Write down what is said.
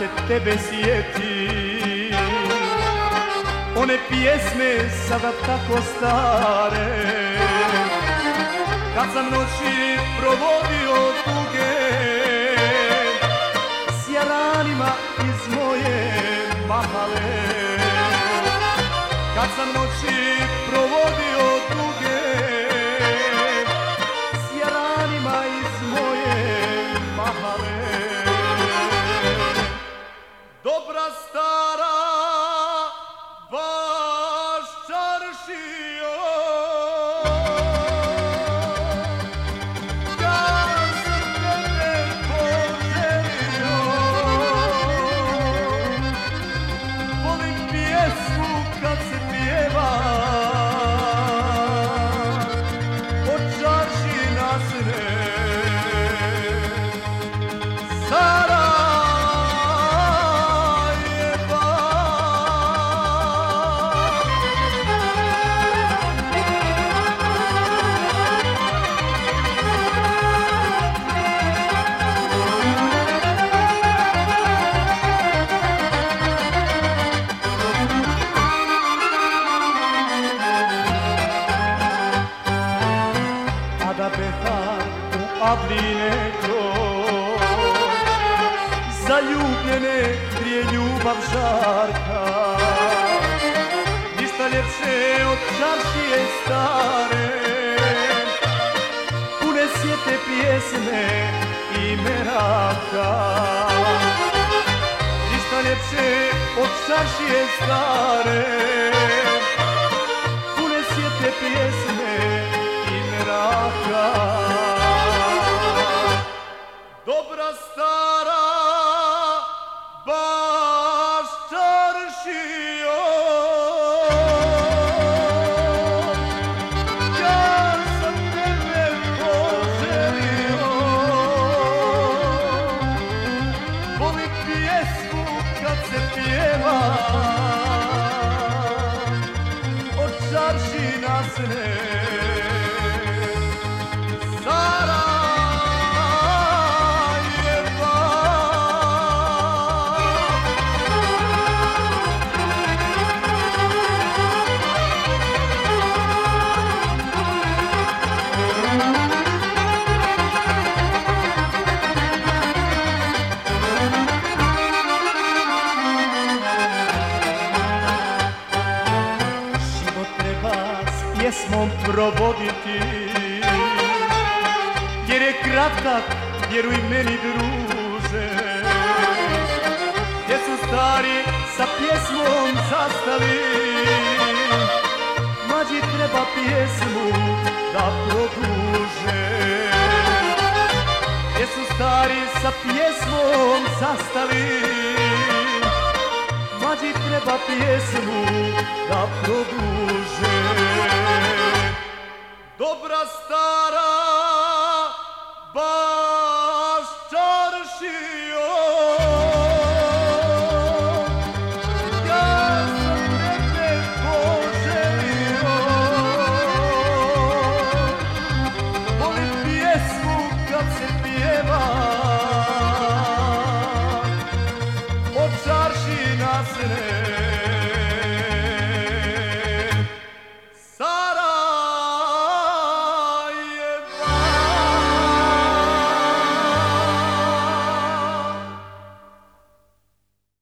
se tebe sjeti. One pjesme sada tako stare. Kad sam noći provodio tuge S jaranima iz moje mahale. Kad sam noći provodio tuge u avline Zaljubljene prije ljubav žarka. Ništa ljepše od čaršije stare. Pune sjete pjesme i meraka dünyasını pjesmom provoditi. Jer je kratak, vjeruj meni druže. Gdje su stari sa pjesmom zastali. Mlađi treba pjesmu da produže. Gdje su stari sa pjesmom zastali. Mlađi treba pjesmu da produže obras dará.